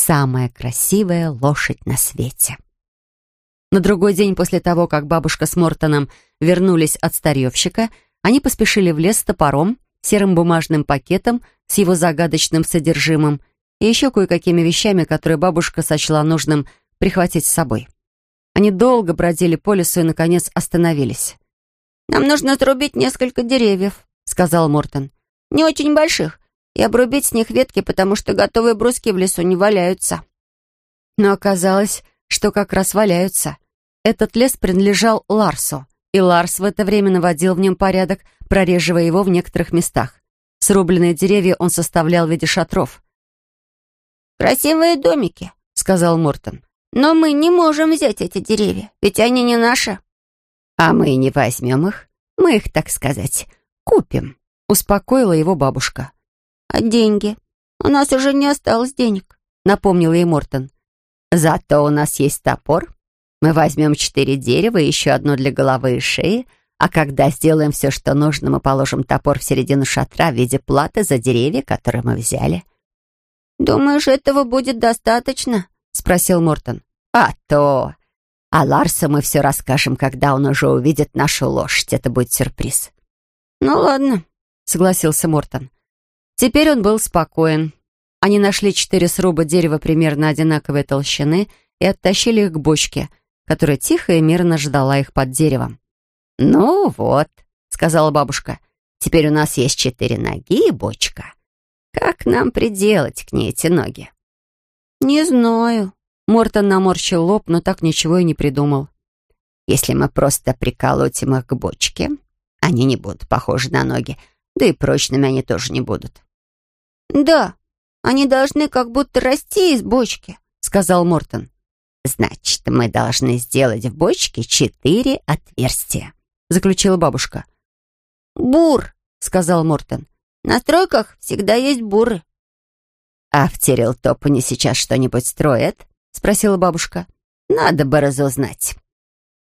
самая красивая лошадь на свете. На другой день после того, как бабушка с Мортоном вернулись от старьевщика, они поспешили в лес с топором, серым бумажным пакетом с его загадочным содержимым и еще кое-какими вещами, которые бабушка сочла нужным прихватить с собой. Они долго бродили по лесу и, наконец, остановились. «Нам нужно срубить несколько деревьев», — сказал Мортон. «Не очень больших, и обрубить с них ветки, потому что готовые бруски в лесу не валяются». Но оказалось, что как раз валяются. Этот лес принадлежал Ларсу, и Ларс в это время наводил в нем порядок, прореживая его в некоторых местах. Срубленные деревья он составлял в виде шатров. «Красивые домики», — сказал Мортон. «Но мы не можем взять эти деревья, ведь они не наши». «А мы не возьмем их. Мы их, так сказать, купим», — успокоила его бабушка. «А деньги? У нас уже не осталось денег», — напомнил ей Мортон. «Зато у нас есть топор. Мы возьмем четыре дерева и еще одно для головы и шеи, а когда сделаем все, что нужно, мы положим топор в середину шатра в виде платы за деревья, которые мы взяли». «Думаешь, этого будет достаточно?» — спросил Мортон. «А то! А Ларсу мы все расскажем, когда он уже увидит нашу лошадь. Это будет сюрприз». «Ну ладно», — согласился Мортон. Теперь он был спокоен. Они нашли четыре сруба дерева примерно одинаковой толщины и оттащили их к бочке, которая тихо и мирно ждала их под деревом. «Ну вот», — сказала бабушка, — «теперь у нас есть четыре ноги и бочка. Как нам приделать к ней эти ноги?» «Не знаю», Мортон наморщил лоб, но так ничего и не придумал. «Если мы просто приколотим их к бочке, они не будут похожи на ноги, да и прочными они тоже не будут». «Да, они должны как будто расти из бочки», — сказал Мортон. «Значит, мы должны сделать в бочке четыре отверстия», — заключила бабушка. «Бур», — сказал Мортон. «На стройках всегда есть буры». «А в Терилтопане сейчас что-нибудь строят?» — спросила бабушка. «Надо бы разузнать».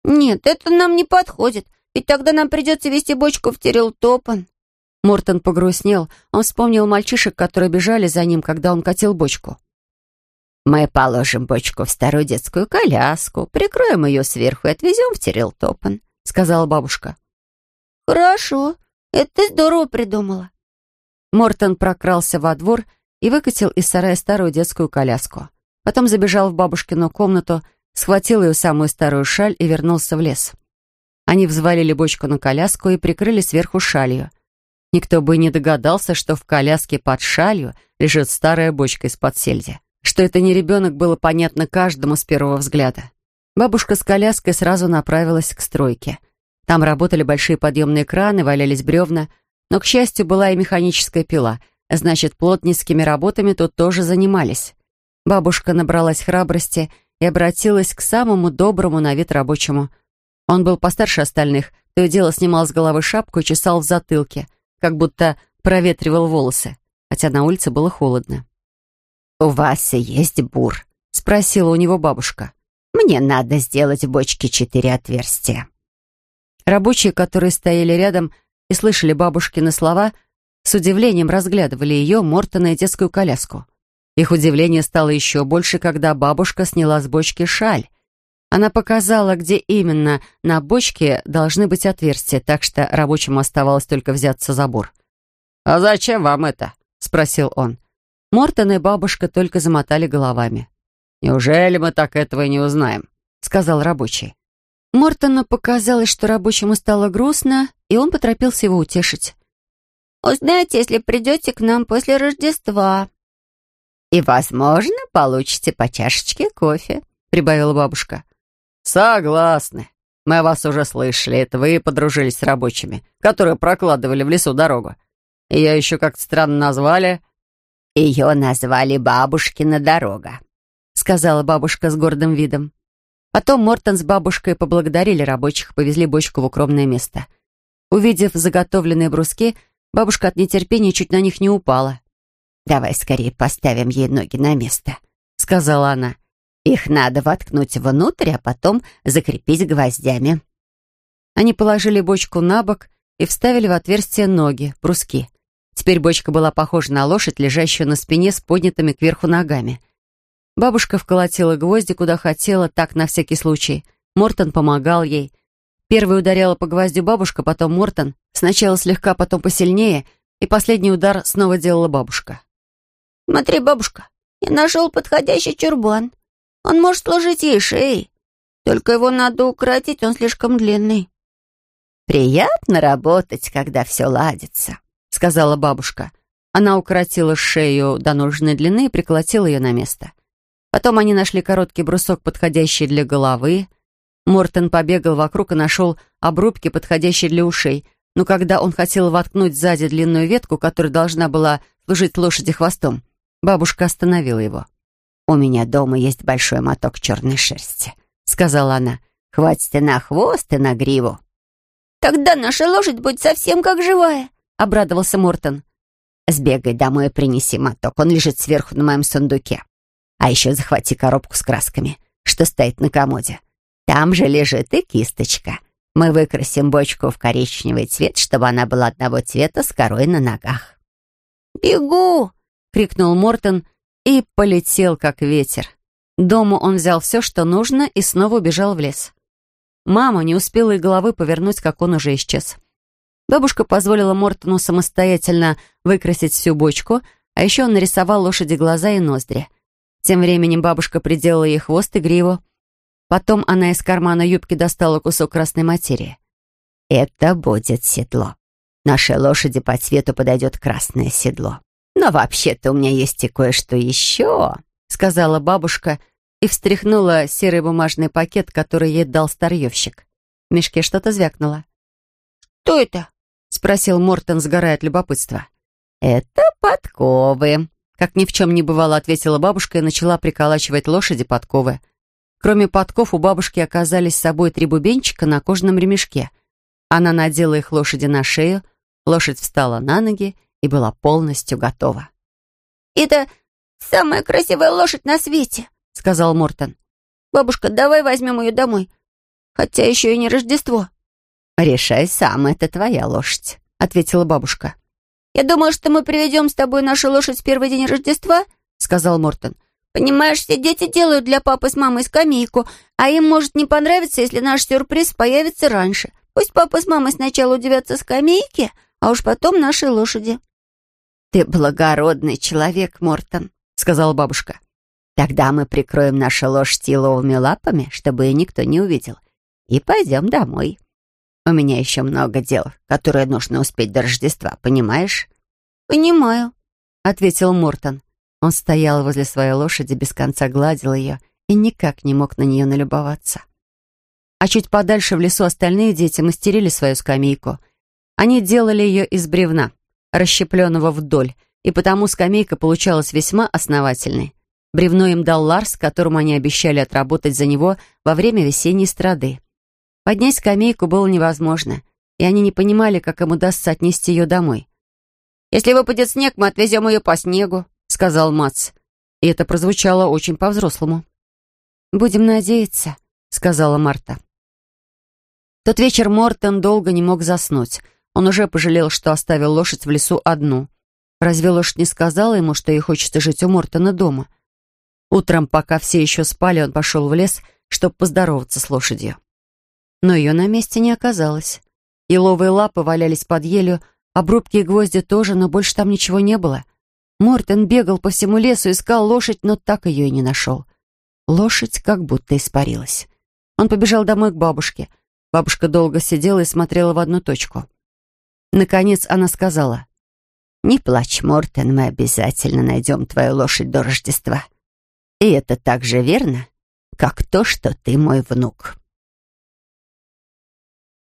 «Нет, это нам не подходит, ведь тогда нам придется вести бочку в Терилтопан». Мортон погрустнел. Он вспомнил мальчишек, которые бежали за ним, когда он катил бочку. «Мы положим бочку в старую детскую коляску, прикроем ее сверху и отвезем в Терилтопан», — сказала бабушка. «Хорошо, это ты здорово придумала». Мортон прокрался во двор и выкатил из сарая старую детскую коляску. Потом забежал в бабушкину комнату, схватил ее самую старую шаль и вернулся в лес. Они взвалили бочку на коляску и прикрыли сверху шалью. Никто бы не догадался, что в коляске под шалью лежит старая бочка из-под сельди. Что это не ребенок, было понятно каждому с первого взгляда. Бабушка с коляской сразу направилась к стройке. Там работали большие подъемные краны, валялись бревна, но, к счастью, была и механическая пила, значит, плотницкими работами тут тоже занимались. Бабушка набралась храбрости и обратилась к самому доброму на вид рабочему. Он был постарше остальных, то и дело снимал с головы шапку и чесал в затылке, как будто проветривал волосы, хотя на улице было холодно. «У вас есть бур?» — спросила у него бабушка. «Мне надо сделать в бочке четыре отверстия». Рабочие, которые стояли рядом и слышали бабушкины слова, с удивлением разглядывали ее, Мортона и детскую коляску. Их удивление стало еще больше, когда бабушка сняла с бочки шаль. Она показала, где именно на бочке должны быть отверстия, так что рабочему оставалось только взяться за бур. «А зачем вам это?» — спросил он. Мортон и бабушка только замотали головами. «Неужели мы так этого и не узнаем?» — сказал рабочий. Мортону показалось, что рабочему стало грустно, и он поторопился его утешить. «Узнаете, если придете к нам после Рождества», «И, возможно, получите по чашечке кофе», — прибавила бабушка. «Согласны. Мы вас уже слышали. Это вы подружились с рабочими, которые прокладывали в лесу дорогу. Ее еще как-то странно назвали». «Ее назвали Бабушкина дорога», — сказала бабушка с гордым видом. Потом Мортон с бабушкой поблагодарили рабочих, повезли бочку в укромное место. Увидев заготовленные бруски, бабушка от нетерпения чуть на них не упала. «Давай скорее поставим ей ноги на место», — сказала она. «Их надо воткнуть внутрь, а потом закрепить гвоздями». Они положили бочку на бок и вставили в отверстие ноги, бруски. Теперь бочка была похожа на лошадь, лежащую на спине с поднятыми кверху ногами. Бабушка вколотила гвозди куда хотела, так на всякий случай. Мортон помогал ей. Первый ударяла по гвоздю бабушка, потом Мортон, сначала слегка, потом посильнее, и последний удар снова делала бабушка. «Смотри, бабушка, я нашел подходящий чурбан. Он может служить ей шеей. Только его надо укоротить, он слишком длинный». «Приятно работать, когда все ладится», — сказала бабушка. Она укоротила шею до нужной длины и приколотила ее на место. Потом они нашли короткий брусок, подходящий для головы. Мортон побегал вокруг и нашел обрубки, подходящие для ушей. Но когда он хотел воткнуть сзади длинную ветку, которая должна была служить лошади хвостом, бабушка остановила его. «У меня дома есть большой моток черной шерсти», — сказала она. «Хватит на хвост, и на гриву». «Тогда наша лошадь будет совсем как живая», — обрадовался Мортон. Сбегай домой и принеси моток. Он лежит сверху на моем сундуке. А еще захвати коробку с красками, что стоит на комоде. Там же лежит и кисточка. Мы выкрасим бочку в коричневый цвет, чтобы она была одного цвета с корой на ногах. «Бегу!» — крикнул Мортон и полетел, как ветер. Дома он взял все, что нужно, и снова убежал в лес. Мама не успела и головы повернуть, как он уже исчез. Бабушка позволила Мортону самостоятельно выкрасить всю бочку, а еще он нарисовал лошади глаза и ноздри. Тем временем бабушка приделала ей хвост и гриву. Потом она из кармана юбки достала кусок красной материи. «Это будет седло. Нашей лошади по цвету подойдет красное седло. Но вообще-то у меня есть и кое-что еще», — сказала бабушка и встряхнула серый бумажный пакет, который ей дал старьевщик. В мешке что-то звякнуло. «Что это?» — спросил Мортон, сгорая от любопытства. «Это подковы», — как ни в чем не бывало, ответила бабушка и начала приколачивать лошади подковы. Кроме подков, у бабушки оказались с собой три бубенчика на кожаном ремешке. Она надела их лошади на шею, лошадь встала на ноги и была полностью готова. «Это самая красивая лошадь на свете», — сказал Мортон. «Бабушка, давай возьмем ее домой, хотя еще и не Рождество». «Решай сам, это твоя лошадь», — ответила бабушка. «Я думаю, что мы приведем с тобой нашу лошадь в первый день Рождества», — сказал Мортон. «Понимаешь, все дети делают для папы с мамой скамейку, а им может не понравиться, если наш сюрприз появится раньше. Пусть папа с мамой сначала удивятся скамейке, а уж потом нашей лошади». «Ты благородный человек, Мортон», — сказала бабушка. «Тогда мы прикроем нашу лошадь еловыми лапами, чтобы никто не увидел, и пойдем домой». У меня еще много дел, которые нужно успеть до Рождества, понимаешь?» «Понимаю», — ответил Мортон. Он стоял возле своей лошади, без конца гладил ее и никак не мог на нее налюбоваться. А чуть подальше в лесу остальные дети мастерили свою скамейку. Они делали ее из бревна, расщепленного вдоль, и потому скамейка получалась весьма основательной. Бревно им дал Ларс, которому они обещали отработать за него во время весенней страды. Поднять скамейку было невозможно, и они не понимали, как им удастся отнести ее домой. «Если выпадет снег, мы отвезем ее по снегу», — сказал Мац. И это прозвучало очень по-взрослому. «Будем надеяться», — сказала Марта. Тот вечер Мортон долго не мог заснуть. Он уже пожалел, что оставил лошадь в лесу одну. Разве лошадь не сказала ему, что ей хочется жить у Мортона дома? Утром, пока все еще спали, он пошел в лес, чтобы поздороваться с лошадью но ее на месте не оказалось. Еловые лапы валялись под елью, обрубки и гвозди тоже, но больше там ничего не было. Мортен бегал по всему лесу, искал лошадь, но так ее и не нашел. Лошадь как будто испарилась. Он побежал домой к бабушке. Бабушка долго сидела и смотрела в одну точку. Наконец она сказала, «Не плачь, Мортен, мы обязательно найдем твою лошадь до Рождества. И это так же верно, как то, что ты мой внук».